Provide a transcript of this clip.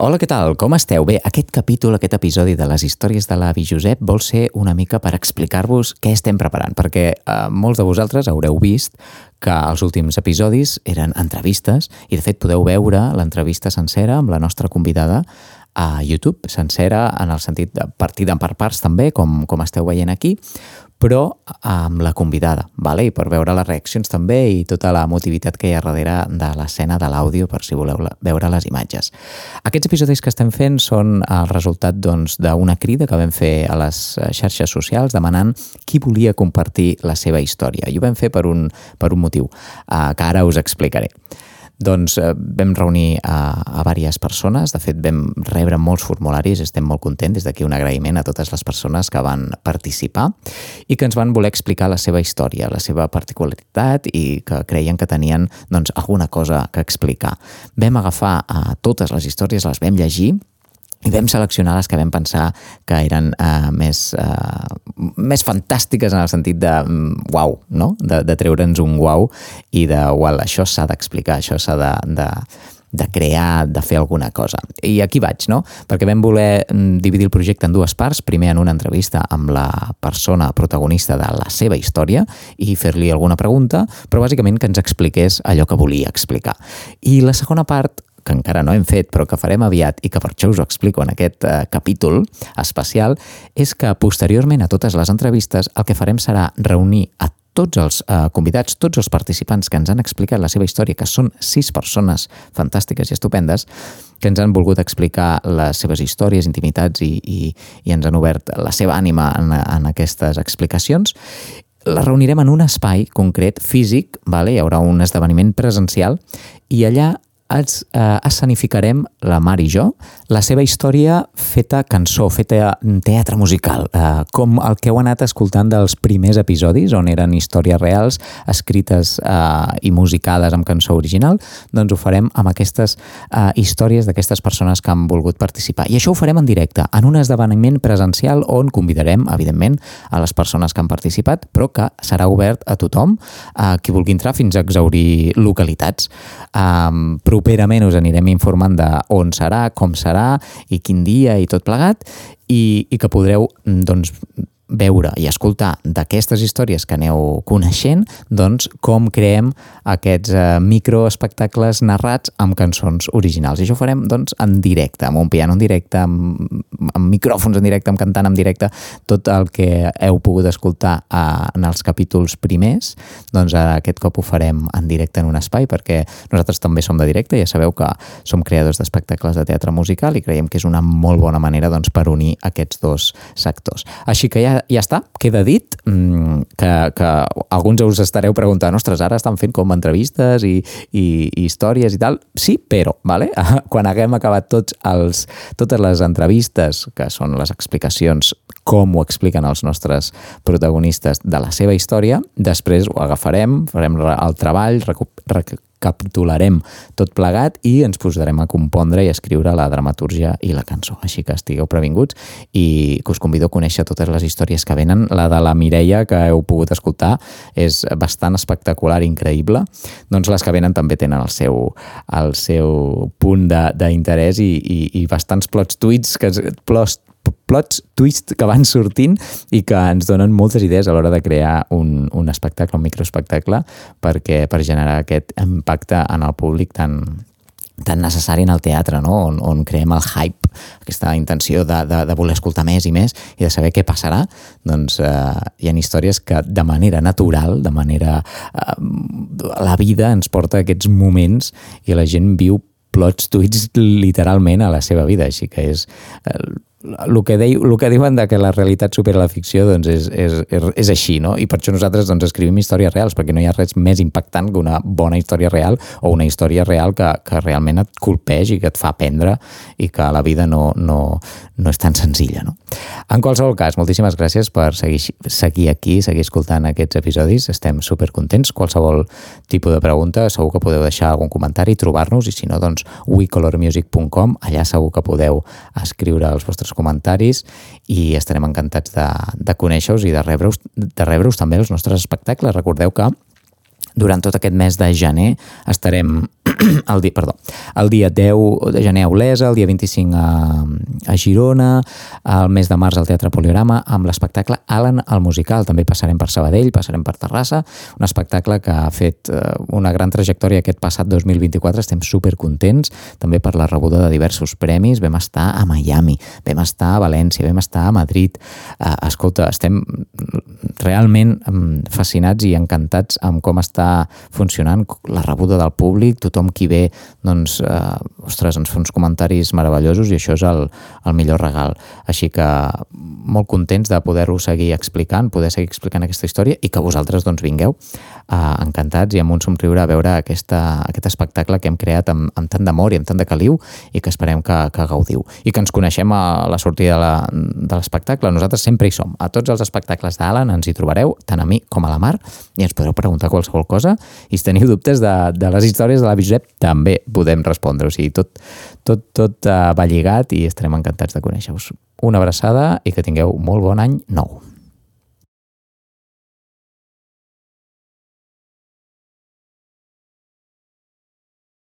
Hola, què tal? Com esteu? Bé, aquest capítol, aquest episodi de les històries de l'avi Josep vol ser una mica per explicar-vos què estem preparant, perquè eh, molts de vosaltres haureu vist que els últims episodis eren entrevistes i de fet podeu veure l'entrevista sencera amb la nostra convidada a YouTube, sencera en el sentit de partida per parts també, com, com esteu veient aquí, però amb la convidada, vale? i per veure les reaccions també i tota la motivitat que hi ha darrere de l'escena de l'àudio per si voleu veure les imatges. Aquests episodis que estem fent són el resultat doncs, d'una doncs, crida que vam fer a les xarxes socials demanant qui volia compartir la seva història. I ho vam fer per un, per un motiu, eh, que ara us explicaré. Doncs eh, vam reunir a, a diverses persones, de fet vam rebre molts formularis, estem molt contents, des d'aquí un agraïment a totes les persones que van participar i que ens van voler explicar la seva història, la seva particularitat i que creien que tenien doncs, alguna cosa que explicar. Vam agafar a eh, totes les històries, les vam llegir i vam seleccionar les que vam pensar que eren uh, més, uh, més fantàstiques en el sentit de um, uau, no? de, de treure'ns un uau i de, uau, això s'ha d'explicar, això s'ha de, de, de crear, de fer alguna cosa. I aquí vaig, no? Perquè vam voler mm, dividir el projecte en dues parts, primer en una entrevista amb la persona protagonista de la seva història i fer-li alguna pregunta, però bàsicament que ens expliqués allò que volia explicar. I la segona part que encara no hem fet però que farem aviat i que per això us ho explico en aquest eh, capítol especial, és que posteriorment a totes les entrevistes el que farem serà reunir a tots els eh, convidats, tots els participants que ens han explicat la seva història, que són sis persones fantàstiques i estupendes, que ens han volgut explicar les seves històries, intimitats i, i, i ens han obert la seva ànima en, en aquestes explicacions la reunirem en un espai concret, físic, vale? hi haurà un esdeveniment presencial, i allà ens eh, escenificarem, la Mar i jo, la seva història feta cançó, feta teatre musical, eh, com el que heu anat escoltant dels primers episodis, on eren històries reals, escrites eh, i musicades amb cançó original, doncs ho farem amb aquestes eh, històries d'aquestes persones que han volgut participar. I això ho farem en directe, en un esdeveniment presencial on convidarem, evidentment, a les persones que han participat, però que serà obert a tothom, a qui vulgui entrar fins a exaurir localitats. Eh, properament us anirem informant de on serà, com serà i quin dia i tot plegat i, i que podreu doncs, veure i escoltar d'aquestes històries que aneu coneixent, doncs com creem aquests eh, microespectacles narrats amb cançons originals. I això ho farem doncs en directe, amb un piano en directe, amb, amb micròfons en directe, amb cantant en directe, tot el que heu pogut escoltar eh, en els capítols primers, doncs ara aquest cop ho farem en directe en un espai perquè nosaltres també som de directe, ja sabeu que som creadors d'espectacles de teatre musical i creiem que és una molt bona manera doncs, per unir aquests dos sectors. Així que ja ja està, queda dit, mm, que, que alguns us estareu preguntant, ostres, ara estan fent com entrevistes i, i, i històries i tal. Sí, però, vale? quan haguem acabat tots els, totes les entrevistes, que són les explicacions, com ho expliquen els nostres protagonistes de la seva història, després ho agafarem, farem el treball, recapitularem tot plegat i ens posarem a compondre i a escriure la dramatúrgia i la cançó. Així que estigueu previnguts i que us convido a conèixer totes les històries que venen. La de la Mireia, que heu pogut escoltar, és bastant espectacular, increïble. Doncs les que venen també tenen el seu, el seu punt d'interès i, i, i bastants plots tuits, que, plots, plots, twists que van sortint i que ens donen moltes idees a l'hora de crear un, un espectacle, un microespectacle, perquè per generar aquest impacte en el públic tan, tan necessari en el teatre, no? on, on creem el hype, aquesta intenció de, de, de voler escoltar més i més i de saber què passarà, doncs eh, hi ha històries que de manera natural, de manera... Eh, la vida ens porta a aquests moments i la gent viu plots tuits literalment a la seva vida, així que és eh, el que, dei, el que diuen de que la realitat supera la ficció doncs és, és, és així, no? I per això nosaltres doncs, escrivim històries reals, perquè no hi ha res més impactant que una bona història real o una història real que, que realment et colpeix i que et fa aprendre i que la vida no, no, no és tan senzilla, no? En qualsevol cas, moltíssimes gràcies per seguir, seguir aquí, seguir escoltant aquests episodis. Estem supercontents. Qualsevol tipus de pregunta segur que podeu deixar algun comentari, trobar-nos i si no, doncs wecolormusic.com allà segur que podeu escriure els vostres comentaris i estarem encantats de, de conèixer-vos i de rebre-us rebre també els nostres espectacles. Recordeu que durant tot aquest mes de gener estarem el dia, perdó, el dia 10 de gener a Olesa, el dia 25 a, a Girona, el mes de març al Teatre Poliorama, amb l'espectacle Alan el musical. També passarem per Sabadell, passarem per Terrassa, un espectacle que ha fet eh, una gran trajectòria aquest passat 2024. Estem supercontents, també per la rebuda de diversos premis. Vam estar a Miami, vam estar a València, vam estar a Madrid. Eh, escolta, estem realment mm, fascinats i encantats amb com està funcionant la rebuda del públic, tothom qui ve doncs, eh, ostres, ens fa uns comentaris meravellosos i això és el, el millor regal. Així que molt contents de poder-ho seguir explicant, poder seguir explicant aquesta història i que vosaltres doncs, vingueu eh, encantats i amb un somriure a veure aquesta, aquest espectacle que hem creat amb, amb tant d'amor i amb tant de caliu i que esperem que, que gaudiu. I que ens coneixem a la sortida de l'espectacle. Nosaltres sempre hi som. A tots els espectacles d'Alan ens hi trobareu, tant a mi com a la Mar, i ens podreu preguntar qualsevol cosa. I si teniu dubtes de, de les històries de la Josep, també podem respondre. O sigui, tot, tot, tot uh, va lligat i estarem encantats de conèixer-vos. Una abraçada i que tingueu molt bon any nou.